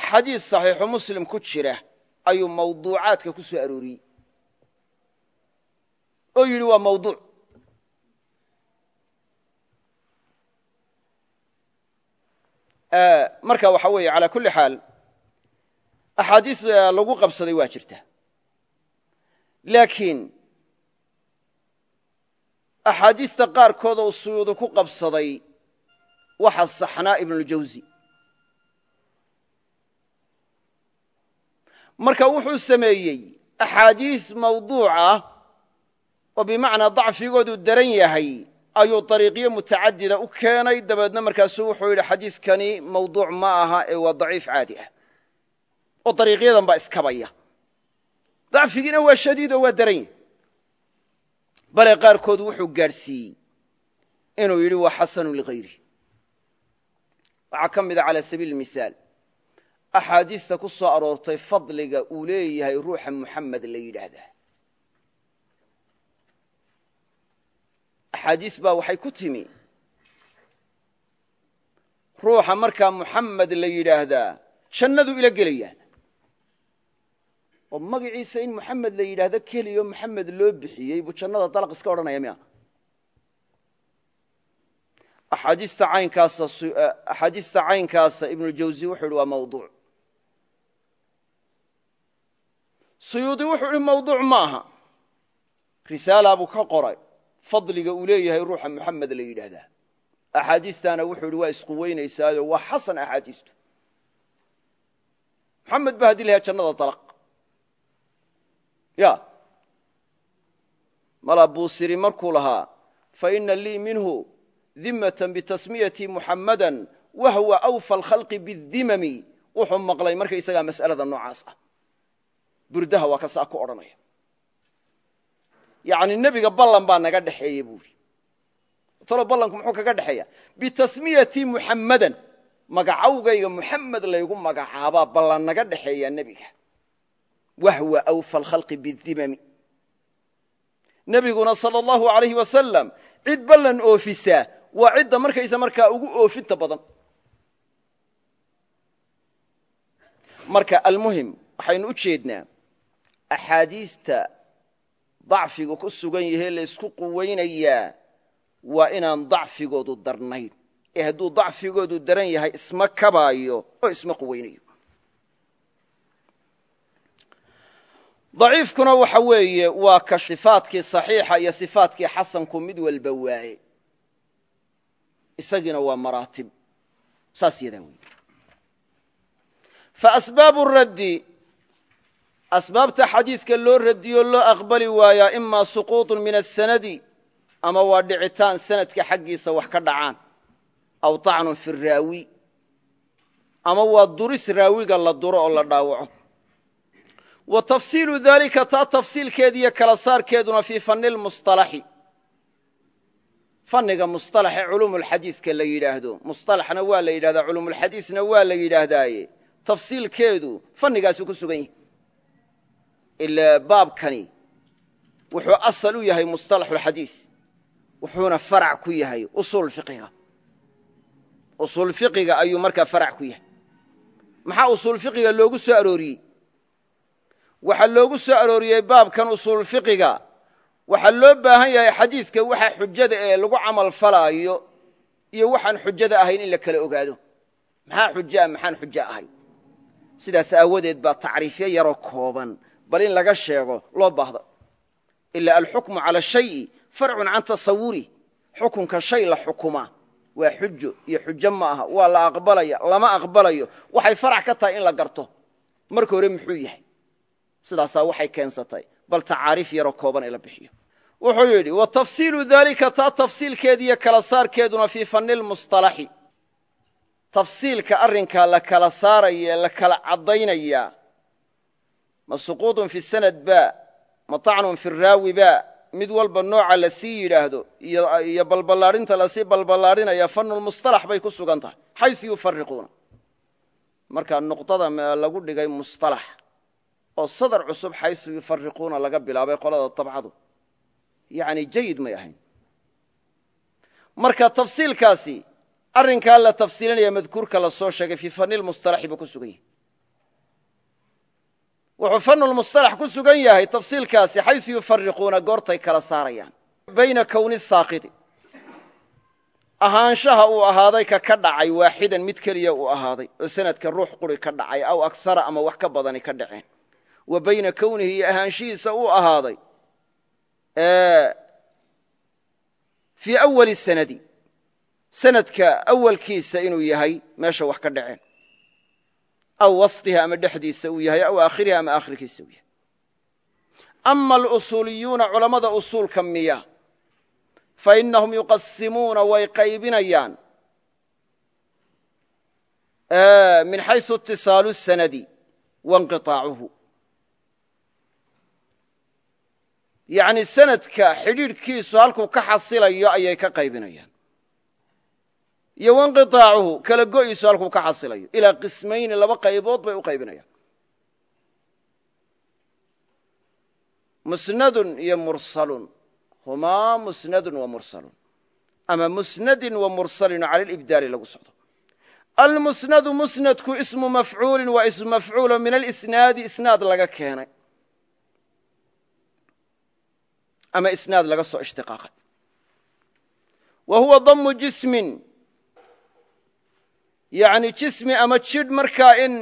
xadiis saxiixu muslim ku jira ayuu mawduucaadka ku soo arooriyey. Oo yidhi waa mawduuc. Marka waxa weeye calaa kulli xaal axaadiis lagu qabsaday waa jirta. Laakiin axaadiista qaarkood oo suyuudi ku qabsaday waxa saxnaa ibnuljawsi marka wuxuu sameeyey axaadiis mawduucah oo bimacnaa dacfigoodu daran yahay ayuu dariiqyo mutacadida u keenay. Dabeedna markaasuu wuxuu yidhi xadiiskani mawduuc ma aha ee waa daciif caadi ah. Oo dariiqyadan baa iskabaya dacfigiina waa shadiid oo waa daran yahay. Bale qaarkood wuxuu gaadhsiiyey inuu yidhi waa xasanu ligayri waxaa ka mida calaa sabiili misaal axaadiista ku soo aroortay fadliga uu leeyahay ruuxa muxamed la yidhaahdaa. Axaadiis baa waxay ku timi. Ruuxa markaa muxamed la yidhaahdaa jannadu ila gelayaan. Oo magaciisa in muxamed la yidhaahdo keliyo muxamed loo bixiyey buu jannada dalaq iska odhanaya miya. Axaadiista caynkaasa caynkaasa ibnuljawsi wuxuu yidhi waa mawduuc suyuudi wuxuu yidhi mawduuc ma aha risaala buu ka qoray. Fadliga uu leeyahay ruuxa muxamed la yidhaahdaa. Axaadiistaana wuxuu yidhi waa isquweynaysaayo waa xasan axaadiistu. Muxamed ba haddii lahaa jannada dalaq. Ya mala buusiri markuu lahaa faina lii minhu dimata bitasmiyatii muxammadan wahwa awfa alkhalqi bidimami wuxuu maqlay markaysagaa mas'alada noocaas ah burdaha waa ka saa ku odhanaya. Yani nebiga ballan baa naga dhexeeya buuri. Talo ballanku muxuu kaga dhexeeya? Bitasmiyatii muxammadan magacawgayga muxamed laygu magacaabaa ballan naga dhexeeya nebiga. Wahwa awfa alkhalqi bidimami nebiguna sala allahu alayh wasalam cid ballan oofisaa waa cidda markaysa markaa ugu oofinta badan. Marka almuhim waxaynu u jeednaa axaadiista dacfigu ku sugan yahe laysku quweynayaa waa inaan dacfigoodu darnayn. Ee hadduu dacfigoodu daran yahay isma kabaayo oo isma quweynayo. Daciifkuna waxa weeye waa ka sifaatkii saxiixa iyo sifaatkii xasanku mid walba waaye. Isagiina waa maraatib. Saas yadaa wey faasbaabu raddi asbaabta xadiiska loo radiyo loo aqbali waayaa imaa suquuطun min asanadi ama waa dhicitaan sanadka xaggiisa wax ka dhacaan aw طacnun fi raawi ama waa duris raawiga la duro oo la dhaawaco wa tafsiilu dalika taa tafsiilkeediiyo kala saarkeeduna fii fani lmusطalaxi fanniga musطalaxe culumulxadiiska la yidhaahdo musطalaxna waa la yidhahdaa culumulxadiisna waa la yidhaahdaaye tafsiilkeedu fannigaasuu ku sugan yahay ila baabkani wuxuu asal u yahay musطalaxuulxadiis wuxuuna farac ku yahay usuul fiqiga usuul fiqiga ayuu markaa farac ku yahay. Maxaa usuul loogu soo arooriyey? Waxaa loogu soo arooriyey baabkan usuul waxaa loo baahan yahay xadiiska waxa xujada ee lagu camal falaayo iyo waxaan xujada ahayn in la kala ogaado. Maxaa xujo ah maxaan xujo ahay? Sidaas aawadeed baa tacriifyo yaroo kooban bal in laga sheego loo baahda ila alxukmu cala shayi farcun can tasawuri xukunka shay la xukuma. Waa xujo iyo xujo ma aha waa la aqbalaya lama aqbalayo. Waxay farac ka tahay in la garto. Marka hore muxuu yahay? Sidaasaa waxay keensatay bal tacaariif yaroo kooban in la bixiyo. Wuxuu yidhi wa tafsiilu dalika taa tafsiilkeediiyo kala saarkeeduna fii fani lmusطalaxi tafsiilka arrinkaa la kala saaraya la kala caddaynaya ma suquudun fi sanad ba ma tacnun fi raawi ba mid walba nooca la sii yidhaahdo iyo balballaadhinta la sii balballaadhinaya fanulmustalax bay ku sugan tahay xaysu yufariquuna marka nuqdada lagu dhigay mustalax oo sadar cusub xaysu yufariquuna laga bilaabay qolada tabcadu yani jayid may ahayn. Marka tafsiilkaasi arrinkaa la tafsiilinaya madkuurka la soo sheegay fi fanilmustalaxi buu ku sugan yahy wuxuu fanulmusطalax ku sugan yahay tafsiilkaasi xaysu yufariquuna goortay kala saarayaan. Bayna kowni saaqidi. Ahaanshaha uu ahaaday ka ka dhacay waaxidan mid keliya uu ahaaday oo sanadka ruux quri ka dhacay aw aksara ama wax ka badani ka dhaceen. Wa bayna kownihi iyo ahaanshihiisa uu ahaaday fii awali sanadi. Sanadka awalkiisa inuu yahay meesha wax ka dhaceen aw wasطiha ama dhexdiisa uu yahay aw aakhiriha ama aakhirkiisa uu yahay ama alusuuliyuuna culammada usuulka miya fainahum yuqasimuuna way qaybinayaan min xaysu itisaalu sanadi wainqiطaacuhu yani sanadka xidhiidhkiisu halkuu ka xasilayo ayay ka qaybinayaan iyo kala go'iisu halkuu ka xasilayo. Ilaa qismayni laba qaybood bay u qaybinayaan. Musnadun iyo mursalun. Humaa musnadun wa mursalun. Ama musnadin wa mursalin cala libdaali lagu socdo. Almusnadu musnadku ismu mafcuulin waa ismu mafcuulo min alisnaadi isnaad laga keenay. Ama isnaad laga soo ishtiqaaqay wa huwa damu yani jismi ama jidh markaa in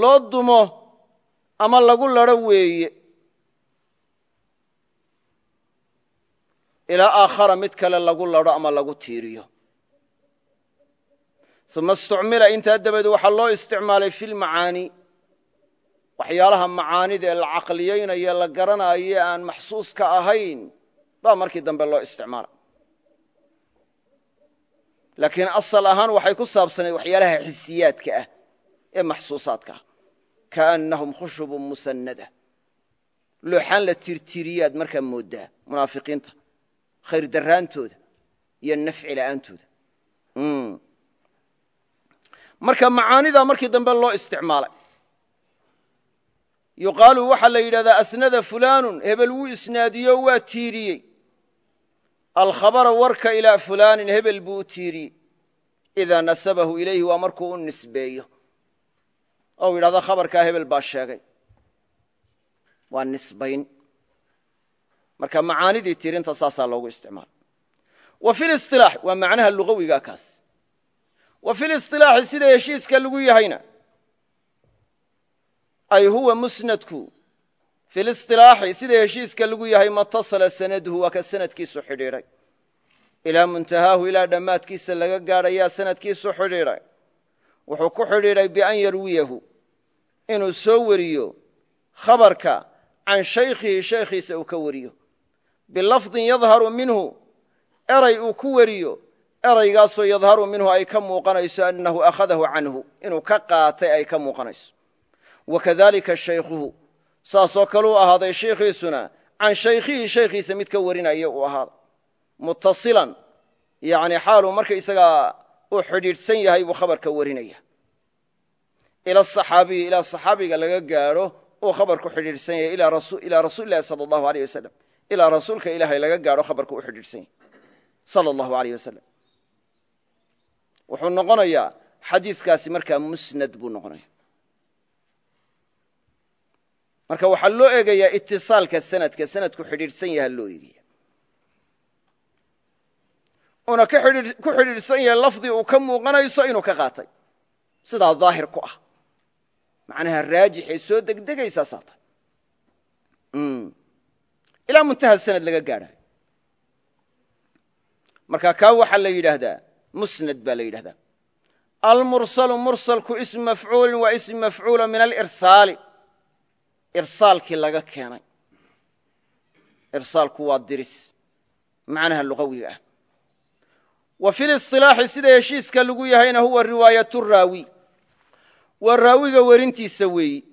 loo dumo ama lagu laro weeye. Ilaa aakhara mid kale lagu ladho ama lagu tiiriyo. Uma istucmila intaa dabadeed waxaa loo isticmaalay fi lmacaani waxyaalaha macaanida ee la caqliyaynayo la garanayo aan maxsuuska ahayn baa markii dambe loo isticmaalay laakiin asal ahaan waxay ku saabsanayd waxyaalaha xisiyaadka ah ee maxsuusaadka ah. Kaannahum khushubun musannada. Looxaan la tirtiriyaad markaa mooddaa munaafiqiinta khayr daraantooda iyo nafci la'aantooda. Marka macaanidaa markii dambe loo isticmaalay. Yuqaalu waxaa la yidhahdaa asnada fulaanun hebel wuu isnaadiyo waa tiiriyey alkhabara warka ilaa fulaanin hebel buu u tiiriyey idaa nasabahu ilayhi waa markuu u nisbeeyo. Ou yidhahdo khabarkaa hebel baa sheegay. Waa nisbayn. Marka macaanidii tirinta saasaa loogu isticmaala wa fi lisilaax waa macnaha lugawiga kaas. Wa fi lisilaaxi sida heshiiska lagu yahayna. Ay huwa musnadku fi lisilaaxi sida heshiiska lagu yahay matasala sanaduhu waa ka sanadkiisu xidhiidhay. Ilaa muntahaahu ilaa dhammaadkiisa laga gaadhayaa sanadkiisu xidhiidhay. Wuxuu ku xidhiidhay bian yarwiyahu inuu soo wariyo khabarka can shaykhihi shaykhiisa uu ka wariyo. Bilafdin yadharu minhu eray uu ku wariyo eraygaasoo yadharu minhu ay ka muuqanayso annahu akhadahu canhu inuu ka qaatay ay ka muuqanayso. Wakadalika shaykhuhu saasoo kale u ahaaday shaykhiisuna can shaykhihi shaykhiisa mid ka warinaya uu ahaaday muttasilan yani xaaluu marka isagaa uu xidhiidhsan yahay buu khabarka warinaya. Ila asaxaabiyi ilaa saxaabiga laga gaadho uu khabarku xidhiidhsan yahay ilaa rasuuli lahi sala allahu aleyh wasalam ilaa rasuulka ilaahay laga gaadho khabarka u xidhiidhsan yahay sala allahu aleyh wasalam wuxuu noqonayaa xadiiskaasi markaa musnad buu noqonaya marka waxaa loo eegayaa itisaalka sanadka sanadku xidhiidhsan yaha loo eegaya una ku xidhiidhsan yahay lafdi uu ka muuqanayso inuu ka qaatay. Sidaa daahir ku ah. Macnaha raajixee soo degdegaysaa saa tahay ilaa muntaha sanad laga gaadhayo marka kaa waxaa la yidhaahdaa musnad baa la yidhahdaa almursalu mursalku ism mafcuulin waa ism mafcuula min alirsaali irsaalkii laga keenay. Irsaalku waa diris macnaha luqawiga ah. Wa fi lisilaaxi sida heshiiska lagu yahayna huwa riwaayat raawi. Waa raawiga werintiisa weeyi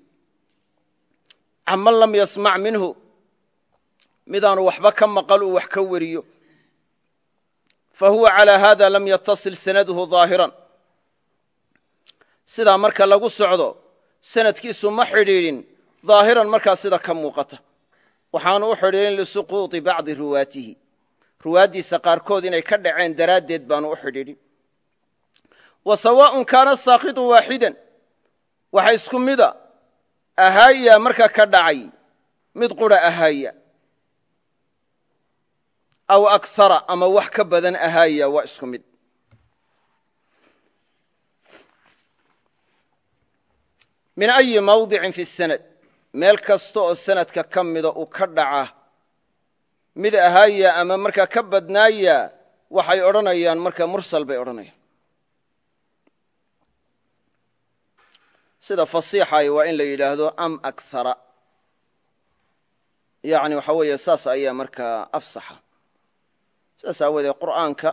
caman lam yasmac minhu midaanu waxba ka maqal uu wax ka wariyo. Fa huwa calaa haada lam yatasil sanaduhu daahiran sidaa marka lagu socdo sanadkiisu ma xidhiidhin daahiran markaa sida ka muuqata waxaanu u xidhiidhin lisuquuطi bacdi ruwaatihi ruwaaddiisa qaarkood inay ka dhaceen daraaddeed baanu u xidhiidhin wa sawaaءun kaana saakiطu waaxidan waxa isku mida ahaaya marka ka dhacay mid qura ahaaya aw akara ama wax ka badan ahaaya waa isku mid min ayi mawdicin fi sanad meel kasta oo sanadka ka mida uu ka dhaca mid ahaaya ama markaa ka badnaaya waxay odhanayaan marka mursal bay odhanayaan. Sida fasiixay waa in la yidhaahdo am akara yani waxa weeye saas ayaa markaa afsaxa. Saas aawoodee qur'aanka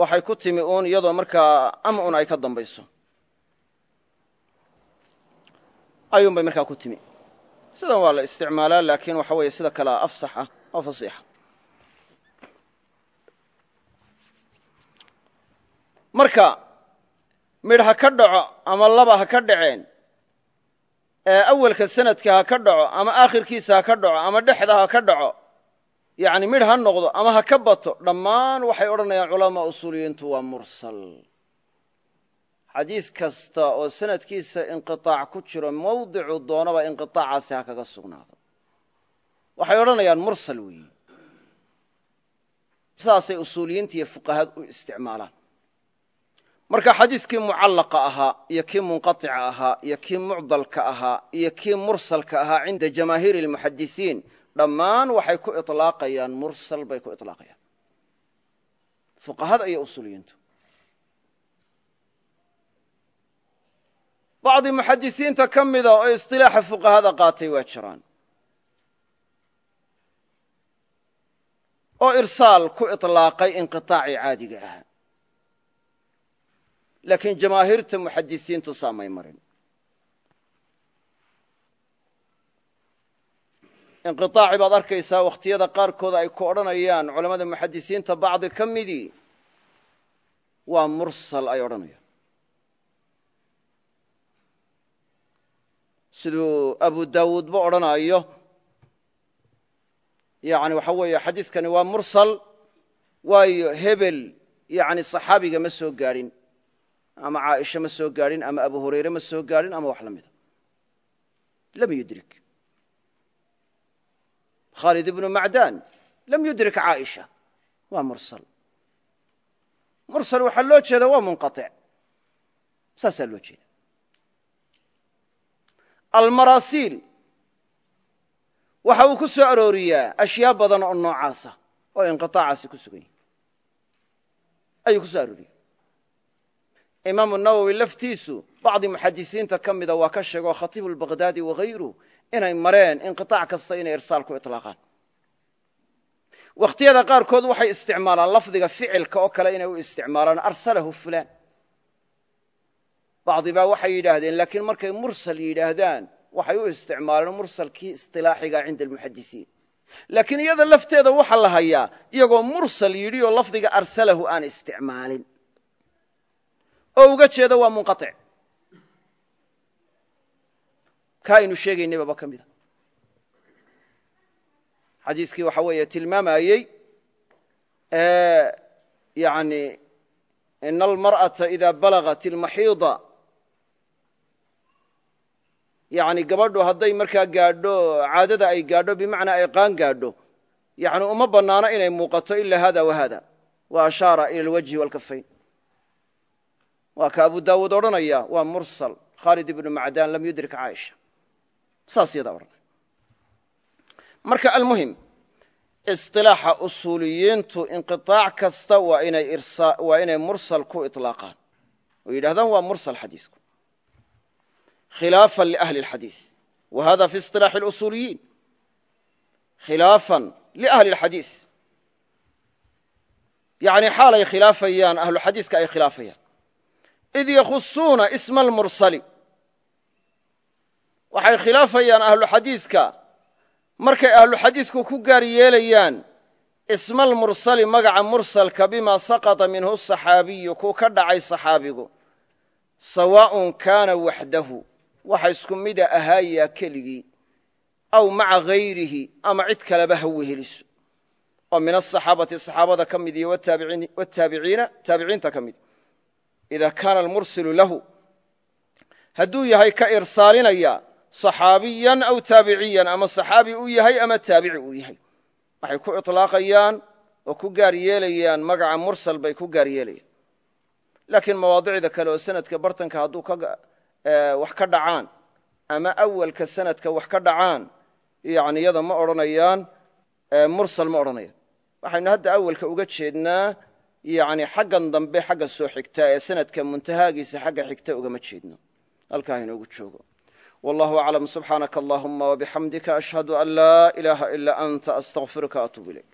waxay ku timi uun iyadoo markaa am un ay ka dambayso ayuun bay markaa ku timi. Sidan waa la isticmaalaa laakiin waxa weeye sida kalea afsax ah oo fasiixa. Marka midh ha ka dhaco ama laba ha ka dhaceen ee awelka sanadka ha ka dhaco ama aakhirkiisa ha ka dhaco ama dhexda ha ka dhaco yani midh ha noqdo ama ha ka bato dhammaan waxay odhanayaan culamaa usuuliyiintu waa mursal xadiis kasta oo sanadkiisa inqiaac ku jiro mawdicu doonaba inqiaacaasi ha kaga sugnaado. Waxay odhanayaan mursal weeyi. Sidaasay usuuliyiinta iyo fuqahaad u isticmaalaan. Marka xadiidkii mucallaqa ahaa iyo kii munqaica ahaa iyo kii mucdalka ahaa iyo kii mursalka ahaa cinda jamaahiiri almuxadisiin dhammaan waxay ku ilaaqayaan mursal bay ku ilaaqayaan fuqahaad iyo usuuliyiintu. bacdi muxadisiinta ka mida oo isilaaxa fuqahada qaatay waa jiraan oo irsaal ku ilaaqay inqiطaacii caadiga ahaa laakiin jamaahiirta muxadisiintu saamay marin inqiطaaci baad arkaysaa wakhtiyada qaarkood ay ku odhanayaan culammada muxadisiinta bacdi ka midii waa mursal ay odhanayaan siduu abu dawuudba odhanaayo. Yani waxa weeye xadiiskani waa mursal waayo hebel yani صaxaabiga ma soo gaadhin ama caaisha ma soo gaadhin ama abu hurayre ma soo gaadhin ama wax la mida lam yudrik. Khaalid ibnu macdan lam yudrik caaisha. Waa mursal. Mursal waxaa loo jeeda waa munqaطic saasaa loo jeeda almarasiil. Waxa uu ku soo arooriyaa ashyaa badan oo noocaasa ah oo inqiaacaasi ku sugan yahy ayuu ku soo arooriyey imaamu nawowi laftiisu bacdi muxadisiinta ka mida waa ka sheego khatiibu lbaghdaadi wagayru inay mareen inqiaac kasta inay irsaal ku ilaaqaan wakhtiyada qaarkood waxay isticmaalaan lafdiga ficilka oo kale inay u isticmaalaan arsalahu fulan bacdi baa waxay yidhaahdeen laakiin markay mursal yidhaahdaan waxay u isticmaaleen mursalkii isilaaxiga cinda almuxadisiin laakiin iyada lafteeda waxa la hayaa iyagoo mursal yidhi oo lafdiga arsalahu aan isticmaalin oo uga jeeda waa munqaطic ka aynu sheegaynababa ka mida xadiiskii waxa weeye tilmaamayey yani ina almarأaةa ida balagat اlmaxiida yani gabadhu hadday markaa gaadho caadada ay gaadho bimacnaa ay qaan gaadho yani uma bannaano inay muuqato ilaa hada wa hada wa ashaara ila alwajhi waalkafayn waa ka abu daawuud odhanaya waa mursal. Khaalid ibnu macdaan lam yudrik caaisha. Saas yadaa odhanay marka almuhim isilaaxa usuuliyiintu inqiaac kasta waa inay mursal ku ilaaqaan oo yidhahdaan waa mursal xadiiku khilaafan liahli اlxadiis wa hada fi isilaaxi اlusuuliyiin khilaafan liahli اlxadiis yani xaalay khilaafayaan ahluxadiiska ay khilaafayaan id yakhusuuna isma almursali waxay khilaafayaan ahluxadiiska markay ahluxadiisku ku gaar yeelayaan isma almursali magaca mursalka bima saqطa minhu saxaabiyu kuu ka dhacay saxaabigu sawaaءun kaana waxdahu waxa isku mida ahaayaa keligii aw maca hayrihi ama cid kaleba ha weheliso oo min asaxaabati saxaabada ka mid iyo wataabiciina taabiciinta ka mid. Ida kaana almursilu lahu hadduu yahay ka irsaalinaya saxaabiyan aw taabiciyan ama saxaabi uu yahay ama taabici uu yahay. Waxay ku iطlaaqayaan oo ku gaar yeelayaan magaca mursal bay ku gaar yeelayaan. Laakiin mawaadicda kale oo sanadka bartanka hadduu wax ka dhacaan. Ama awalka sanadka wax ka dhacaan yani yada ma odhanayaan mursal ma odhanayaan. Waxaynu hadda awalka uga jeednaa yani xaggan dambe xagga soo xigta ee sanadka muntahaagiisa xagga xigta ugama jeedno. Halkaa inoogu joogo. Wallahu aclam subxaanaka allahuma wabixamdika ashhadu an laa ilaaha ilaa anta astaqfiruka atuub ilayk